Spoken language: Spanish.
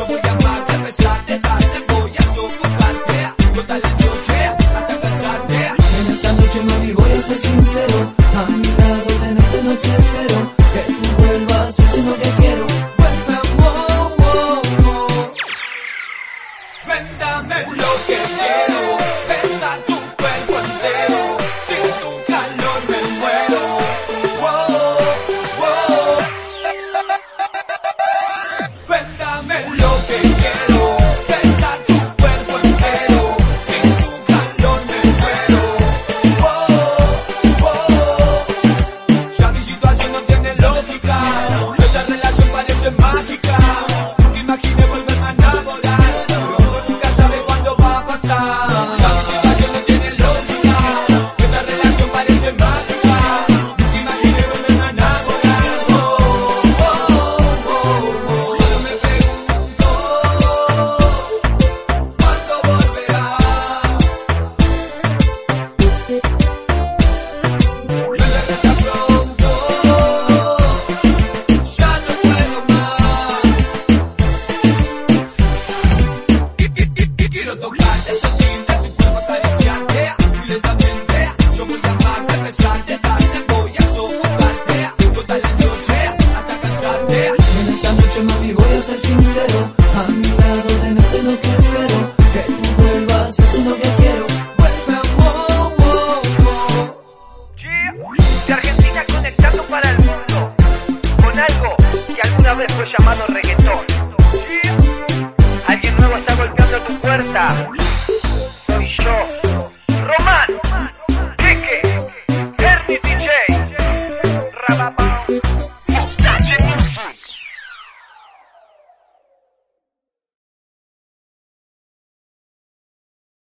yo voy a amarte a pesar de darte, voy a sofocarte, toda la noche hasta pensarte. En esta noche mami voy a ser sincero, sentirte, tu cuerpo acariciarte, lentamente. Yo voy a amarte, besarte, darte, voy a sofocarte, toda la noche hasta cansarte. En esta noche, mami, voy a ser sincero, a mi lado de no tenerte lo que espero, que tú vuelvas, eso es lo que quiero. Vuelve, wow, wow, wow. De Argentina conectando para el mundo, con algo que alguna vez fue llamado